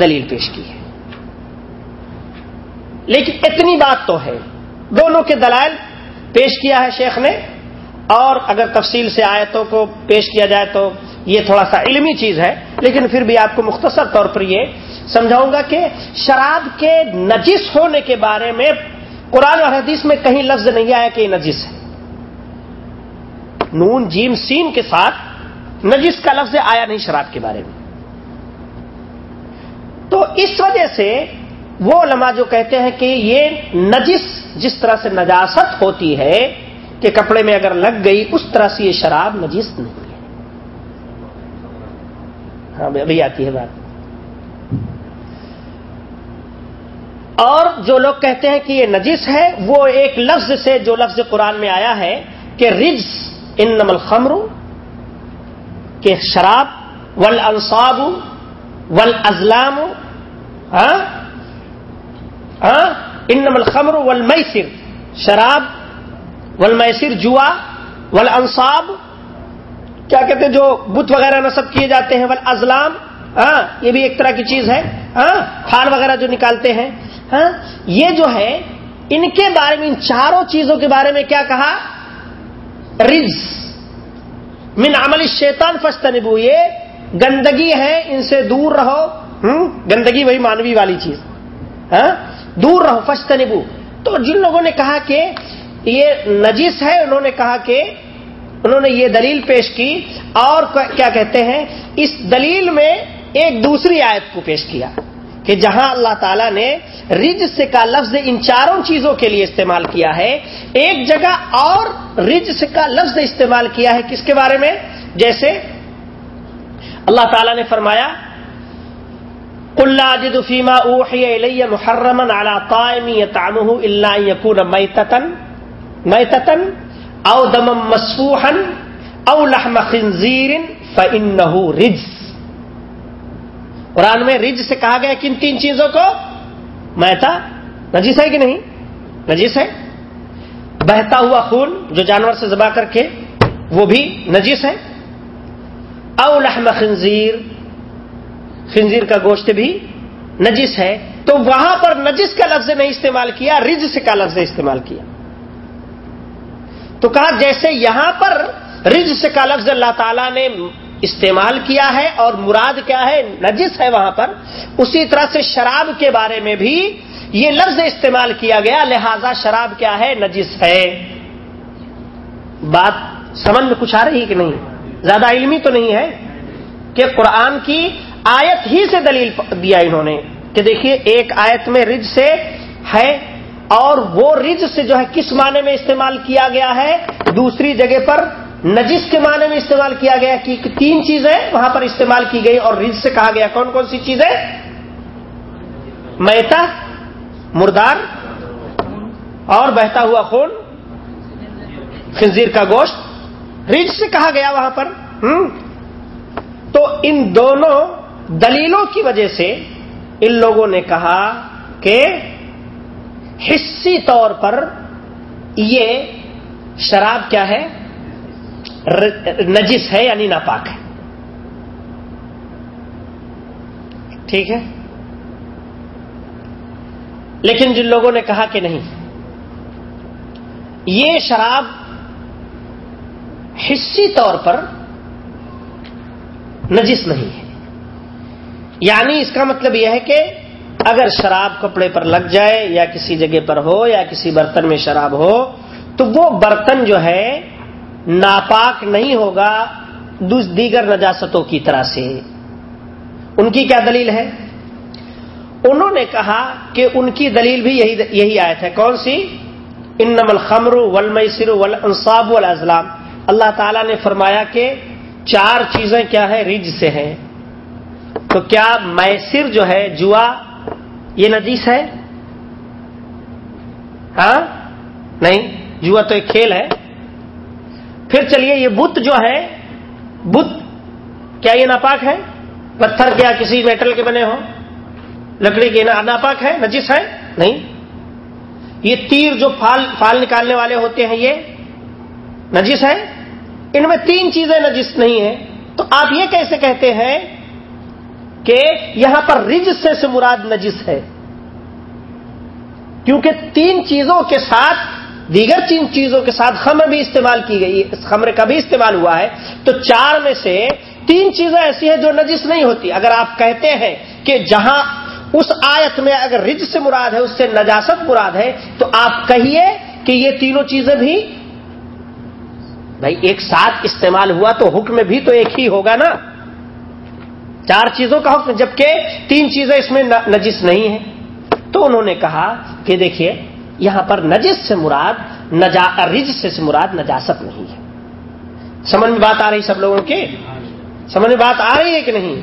دلیل پیش کی ہے۔ لیکن اتنی بات تو ہے۔ دونوں کے دلائل پیش کیا ہے شیخ نے۔ اور اگر تفصیل سے آیتوں کو پیش کیا جائے تو یہ تھوڑا سا علمی چیز ہے۔ لیکن پھر بھی آپ کو مختصر طور پر یہ سمجھاؤں گا کہ شراب کے نجس ہونے کے بارے میں قرآن اور حدیث میں کہیں لفظ نہیں آیا کہ یہ نجس ہے۔ نون، جیم، سین کے ساتھ نجس کا لفظ آیا نہیں شراب کے بارے میں۔ تو اس وجہ سے وہ علماء جو کہتے ہیں کہ یہ نجس جس طرح سے نجاست ہوتی ہے کہ کپڑے میں اگر لگ گئی، اس طرح سے یہ شراب نجس نہیں ہے۔ ہاں ابھی آتی ہے بات۔ اور جو لوگ کہتے ہیں کہ یہ نجس ہے، وہ ایک لفظ سے جو لفظ قرآن میں آیا ہے کہ رجس ان نمل خمر کہ شراب ول انصاب ول ازلام ہاں؟ ہاں؟ ان نمل خمر ول میسر شراب ول میسر جوا ول انصاب کیا کہتے ہیں جو بت وغیرہ نصب کیے جاتے ہیں ول ازلام ہاں؟ یہ بھی ایک طرح کی چیز ہے ہاں؟ کھال وغیرہ جو نکالتے ہیں ہاں؟ یہ جو ہے، ان کے بارے میں، ان چاروں چیزوں کے بارے میں کیا کہا؟ رز من عمل شیطان فستنبو یہ گندگی ہے، ان سے دور رہو. ہوں گندگی وہی مانوی والی چیز. ہاں؟ دور رہو فستنبو تو جن لوگوں نے کہا کہ یہ نجس ہے، انہوں نے کہا کہ انہوں نے یہ دلیل پیش کی اور کیا کہتے ہیں؟ اس دلیل میں ایک دوسری آیت کو پیش کیا۔ کہ جہاں اللہ تعالیٰ نے رجس کا لفظ ان چاروں چیزوں کے لیے استعمال کیا ہے، ایک جگہ اور رجس کا لفظ استعمال کیا ہے کس کے بارے میں؟ جیسے اللہ تعالیٰ نے فرمایا فیما محرم اللہ یقون میتن میتن او دم مسفوحن او لحم خنزیر فانه رجس۔ قرآن میں رج سے کہا گیا کن تین چیزوں کو میتا نجیس ہے کہ نہیں؟ نجیس ہے؟ بہتا ہوا خون جو جانور سے ذبح کر کے، وہ بھی نجیس ہے؟ او لحم خنزیر خنزیر کا گوشت بھی نجس ہے۔ تو وہاں پر نجس کا لفظ نہیں استعمال کیا، رج سے کا لفظ استعمال کیا۔ تو کہا جیسے یہاں پر رج سے کا لفظ اللہ تعالیٰ نے استعمال کیا ہے اور مراد کیا ہے نجس ہے وہاں پر، اسی طرح سے شراب کے بارے میں بھی یہ لفظ استعمال کیا گیا، لہذا شراب کیا ہے؟ نجس ہے۔ بات سمجھ میں کچھ آ رہی کہ نہیں؟ زیادہ علمی تو نہیں ہے کہ قرآن کی آیت ہی سے دلیل دیا انہوں نے کہ دیکھیے ایک آیت میں رج سے ہے اور وہ رج سے جو ہے کس معنی میں استعمال کیا گیا ہے؟ دوسری جگہ پر نجس کے معنی میں استعمال کیا گیا کہ تین چیزیں وہاں پر استعمال کی گئی اور رز سے کہا گیا کون کون سی چیزیں؟ میتا، مردار اور بہتا ہوا خون، خنزیر کا گوشت رج سے کہا گیا وہاں پر، ہم؟ تو ان دونوں دلیلوں کی وجہ سے ان لوگوں نے کہا کہ حصی طور پر یہ شراب کیا ہے؟ نجس ہے یعنی ناپاک ہے۔ ٹھیک ہے؟ لیکن جن لوگوں نے کہا کہ نہیں، یہ شراب حصی طور پر نجس نہیں ہے۔ یعنی اس کا مطلب یہ ہے کہ اگر شراب کپڑے پر لگ جائے یا کسی جگہ پر ہو یا کسی برتن میں شراب ہو، تو وہ برتن جو ہے ناپاک نہیں ہوگا دیگر نجاستوں کی طرح سے۔ ان کی کیا دلیل ہے؟ انہوں نے کہا کہ ان کی دلیل بھی یہی یہی آیت ہے۔ کون سی؟ ان نمل خمر ولمسر ولصاب والازلام۔ اللہ تعالیٰ نے فرمایا کہ چار چیزیں کیا ہے رج سے ہیں۔ تو کیا میسر جو ہے، جوا، یہ نجیس ہے؟ ہاں؟ نہیں، جوا تو ایک کھیل ہے۔ پھر چلیے، یہ بت جو ہے، بت کیا یہ ناپاک ہے؟ پتھر کیا کسی میٹل کے بنے ہو لکڑی کے ناپاک ہے؟ نجس ہے؟ نہیں۔ یہ تیر جو فال فال نکالنے والے ہوتے ہیں، یہ نجس ہے؟ ان میں تین چیزیں نجس نہیں ہیں۔ تو آپ یہ کیسے کہتے ہیں کہ یہاں پر رج سے مراد نجس ہے؟ کیونکہ تین چیزوں کے ساتھ دیگر چیزوں کے ساتھ خمر بھی استعمال کی گئی خمر کا بھی استعمال ہوا ہے، تو چار میں سے تین چیزیں ایسی ہیں جو نجس نہیں ہوتی۔ اگر آپ کہتے ہیں کہ جہاں اس آیت میں اگر رج سے مراد ہے، اس سے نجاست مراد ہے، تو آپ کہیے کہ یہ تینوں چیزیں بھی بھائی ایک ساتھ استعمال ہوا تو حکم بھی تو ایک ہی ہوگا نا۔ چار چیزوں کا حکم، جبکہ تین چیزیں اس میں نجس نہیں ہیں۔ تو انہوں نے کہا کہ دیکھیے یہاں پر نجس سے مراد، نجا رج سے مراد نجاست نہیں ہے۔ سمجھ میں بات آ رہی سب لوگوں کے سمجھ میں بات آ رہی ہے کہ نہیں؟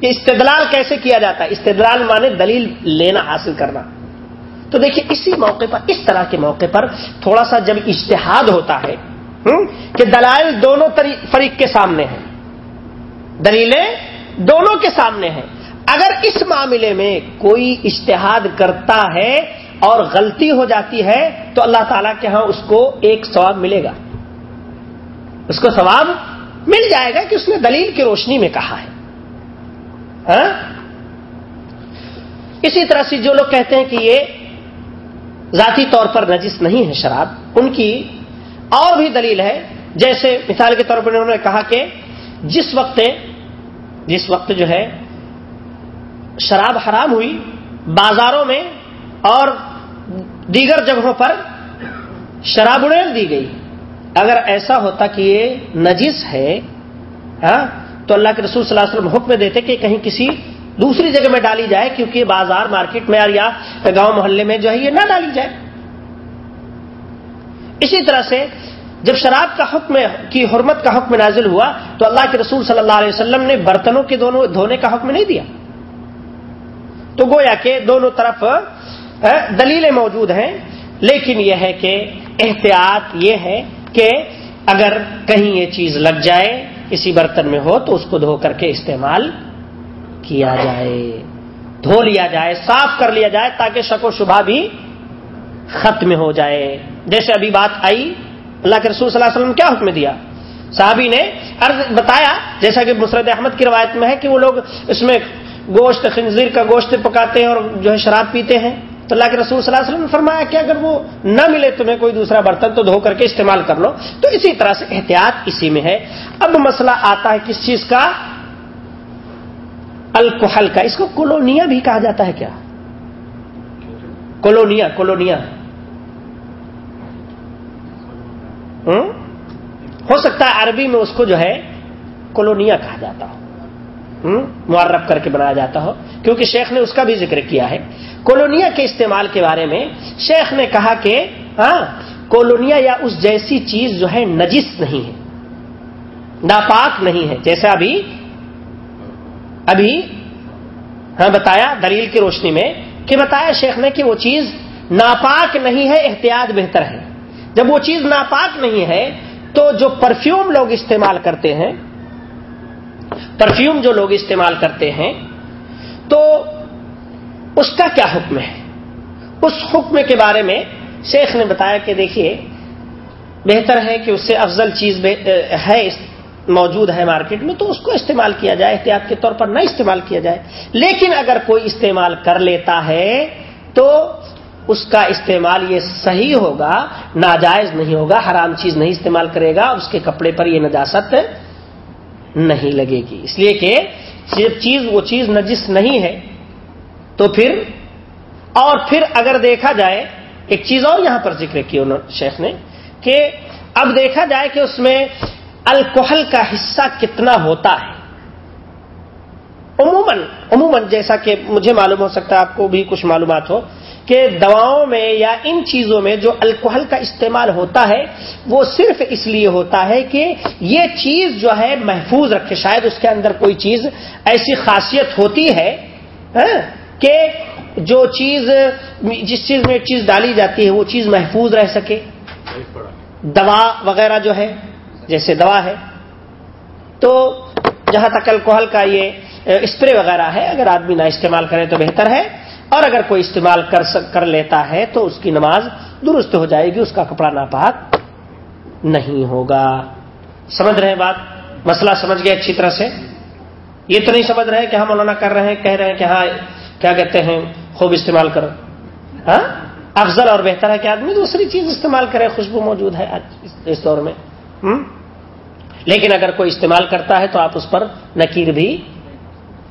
کہ استدلال کیسے کیا جاتا ہے؟ استدلال مانے دلیل لینا، حاصل کرنا۔ تو دیکھیے، اسی موقع پر، اس طرح کے موقع پر تھوڑا سا جب اشتہاد ہوتا ہے کہ دلائل دونوں فریق کے سامنے ہیں۔ دلیلیں دونوں کے سامنے ہیں۔ اگر اس معاملے میں کوئی اشتہاد کرتا ہے اور غلطی ہو جاتی ہے تو اللہ تعالیٰ کے ہاں اس کو ایک ثواب ملے گا۔ اس کو ثواب مل جائے گا کہ اس نے دلیل کی روشنی میں کہا ہے۔ ہاں؟ اسی طرح سے جو لوگ کہتے ہیں کہ یہ ذاتی طور پر نجس نہیں ہے شراب، ان کی اور بھی دلیل ہے۔ جیسے مثال کے طور پر انہوں نے کہا کہ جس وقت جس وقت جو ہے شراب حرام ہوئی، بازاروں میں اور دیگر جگہوں پر شراب اڑیل دی گئی۔ اگر ایسا ہوتا کہ یہ نجس ہے ہاں تو اللہ کے رسول صلی اللہ علیہ وسلم حکم دیتے کہ کہیں کسی دوسری جگہ میں ڈالی جائے، کیونکہ بازار، مارکیٹ میں یا گاؤں محلے میں جو ہے یہ نہ ڈالی جائے۔ اسی طرح سے جب شراب کا حکم، کی حرمت کا حکم نازل ہوا، تو اللہ کے رسول صلی اللہ علیہ وسلم نے برتنوں کے دونوں، دھونے کا حکم نہیں دیا۔ تو گویا کہ دونوں طرف دلیلیں موجود ہیں، لیکن یہ ہے کہ احتیاط یہ ہے کہ اگر کہیں یہ چیز لگ جائے کسی برتن میں ہو تو اس کو دھو کر کے استعمال کیا جائے۔ دھو لیا جائے، صاف کر لیا جائے تاکہ شک و شبہ بھی ختم ہو جائے۔ جیسے ابھی بات آئی، اللہ کے رسول صلی اللہ علیہ وسلم کیا حکم دیا؟ صحابی نے عرض بتایا، جیسا کہ مسرد احمد کی روایت میں ہے کہ وہ لوگ اس میں گوشت خنزیر کا گوشت پکاتے ہیں اور جو ہے شراب پیتے ہیں۔ تو اللہ کے رسول صلی اللہ علیہ وسلم نے فرمایا کہ اگر وہ نہ ملے تمہیں کوئی دوسرا برتن تو دھو کر کے استعمال کر لو۔ تو اسی طرح سے احتیاط اسی میں ہے۔ اب مسئلہ آتا ہے کس چیز کا؟ الکحل کا۔ اس کو کولونیا بھی کہا جاتا ہے کیا؟ کولونیا کولونیا۔ ہو سکتا ہے عربی میں اس کو جو ہے کولونیا کہا جاتا ہو۔ معرب کر کے بنایا جاتا ہو کیونکہ شیخ نے اس کا بھی ذکر کیا ہے کولونیا کے استعمال کے بارے میں شیخ نے کہا کہ ہاں کولونیا یا اس جیسی چیز جو ہے نجس نہیں ہے، ناپاک نہیں ہے جیسا ابھی ابھی ہاں بتایا دلیل کی روشنی میں کہ بتایا شیخ نے کہ وہ چیز ناپاک نہیں ہے، احتیاط بہتر ہے۔ جب وہ چیز ناپاک نہیں ہے تو جو پرفیوم لوگ استعمال کرتے ہیں پرفیوم جو لوگ استعمال کرتے ہیں، تو اس کا کیا حکم ہے؟ اس حکم کے بارے میں شیخ نے بتایا کہ دیکھیے، بہتر ہے کہ اس سے افضل چیز ہے موجود ہے مارکیٹ میں، تو اس کو استعمال کیا جائے، احتیاط کے طور پر نہ استعمال کیا جائے۔ لیکن اگر کوئی استعمال کر لیتا ہے، تو اس کا استعمال یہ صحیح ہوگا، ناجائز نہیں ہوگا، حرام چیز نہیں استعمال کرے گا اس کے کپڑے پر یہ نجاست نہیں لگے گی۔ اس لیے کہ جب چیز وہ چیز نجس نہیں ہے، تو پھر، اور پھر اگر دیکھا جائے، ایک چیز اور یہاں پر ذکر کی شیخ نے، کہ اب دیکھا جائے کہ اس میں الکوہل کا حصہ کتنا ہوتا ہے۔ عموماً عموماً جیسا کہ مجھے معلوم ہو سکتا ہے، آپ کو بھی کچھ معلومات ہو کہ دواؤں میں یا ان چیزوں میں جو الکوہل کا استعمال ہوتا ہے، وہ صرف اس لیے ہوتا ہے کہ یہ چیز جو ہے محفوظ رکھے۔ شاید اس کے اندر کوئی چیز ایسی خاصیت ہوتی ہے ہاں، کہ جو چیز، جس چیز میں چیز ڈالی جاتی ہے، وہ چیز محفوظ رہ سکے۔ دوا وغیرہ جو ہے، جیسے دوا ہے۔ تو جہاں تک الکوہل کا یہ اسپرے وغیرہ ہے، اگر آدمی نہ استعمال کرے تو بہتر ہے۔ اور اگر کوئی استعمال کر کر لیتا ہے تو اس کی نماز درست ہو جائے گی، اس کا کپڑا ناپاک نہیں ہوگا۔ سمجھ رہے ہیں بات؟ مسئلہ سمجھ گئے اچھی طرح سے؟ یہ تو نہیں سمجھ رہے کہ ہم مولانا کر رہے ہیں، کہہ رہے ہیں کہ ہاں کیا کہتے ہیں، خوب استعمال کرو۔ ہاں؟ افضل اور بہتر ہے کہ آدمی دوسری چیز استعمال کرے، خوشبو موجود ہے آج اس دور میں۔ لیکن اگر کوئی استعمال کرتا ہے تو آپ اس پر نکیر بھی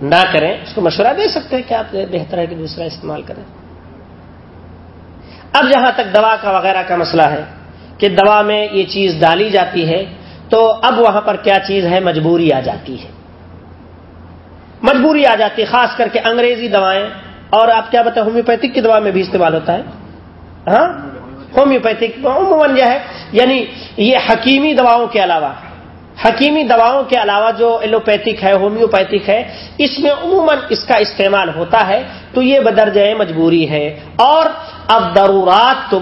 نہ کریں، اس کو مشورہ دے سکتے ہیں کہ آپ بہتر ہے کہ دوسرا استعمال کریں۔ اب جہاں تک دوا کا وغیرہ کا مسئلہ ہے کہ دوا میں یہ چیز ڈالی جاتی ہے، تو اب وہاں پر کیا چیز ہے؟ مجبوری آ جاتی ہے۔ مجبوری آ جاتی ہے، خاص کر کے انگریزی دوائیں۔ اور آپ کیا بتائیں، ہومیوپیتھک کی دوا میں بھی استعمال ہوتا ہے؟ ہاں؟ ہومیوپیتھک، عموماً یہ ہے یعنی یہ حکیمی دواؤں کے علاوہ۔ حکیمی دواؤں کے علاوہ جو ایلوپیتھک ہے، ہومیوپیتھک ہے، اس میں عموماً اس کا استعمال ہوتا ہے، تو یہ بدرجہ مجبوری ہے۔ اور اب ضرورات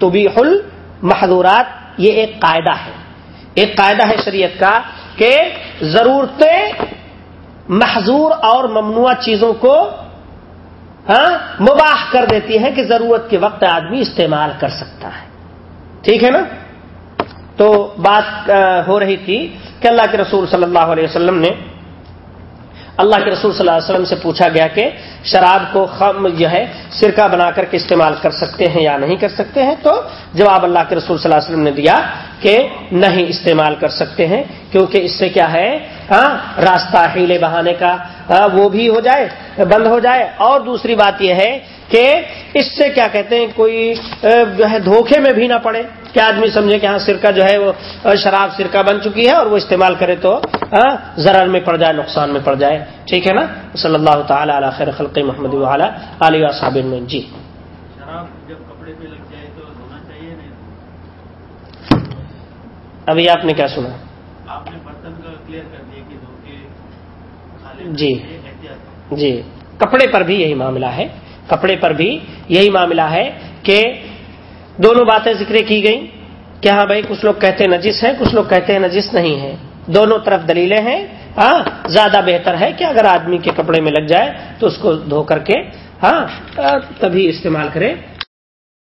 طبیح المحدورات یہ ایک قاعدہ ہے۔ ایک قاعدہ ہے شریعت کا کہ ضرورتیں محضور اور ممنوع چیزوں کو ہاں مباح کر دیتی ہے کہ ضرورت کے وقت آدمی استعمال کر سکتا ہے۔ ٹھیک ہے نا؟ تو بات ہو رہی تھی کہ اللہ کے رسول صلی اللہ علیہ وسلم نے، اللہ کے رسول صلی اللہ علیہ وسلم سے پوچھا گیا کہ شراب کو خم جو ہے، سرکہ بنا کر کے استعمال کر سکتے ہیں یا نہیں کر سکتے ہیں؟ تو جواب اللہ کے رسول صلی اللہ علیہ وسلم نے دیا کہ نہیں استعمال کر سکتے ہیں، کیونکہ اس سے کیا ہے؟ ہاں راستہ ہیلے بہانے کا وہ بھی ہو جائے، بند ہو جائے۔ اور دوسری بات یہ ہے کہ اس سے کیا کہتے ہیں، کوئی جو ہے دھوکے میں بھی نہ پڑے۔ کیا آدمی سمجھے کہ ہاں سرکہ جو ہے وہ شراب سرکہ بن چکی ہے اور وہ استعمال کرے تو ضرر میں پڑ جائے، نقصان میں پڑ جائے۔ ٹھیک ہے نا؟ صلی اللہ تعالیٰ علیہ خیر خلق محمد علی صابن جی۔ ابھی آپ نے کیا سنا؟ جی۔ جی۔ کپڑے پر بھی یہی معاملہ ہے۔ کپڑے پر بھی یہی معاملہ ہے کہ دونوں باتیں ذکر کی گئیں۔ کہ ہاں بھائی کچھ لوگ کہتے ہیں نجس ہے کچھ لوگ کہتے ہیں نجس نہیں ہے دونوں طرف دلیلیں ہیں۔ ہاں زیادہ بہتر ہے کہ اگر آدمی کے کپڑے میں لگ جائے تو اس کو دھو کر کے ہاں تبھی استعمال کرے۔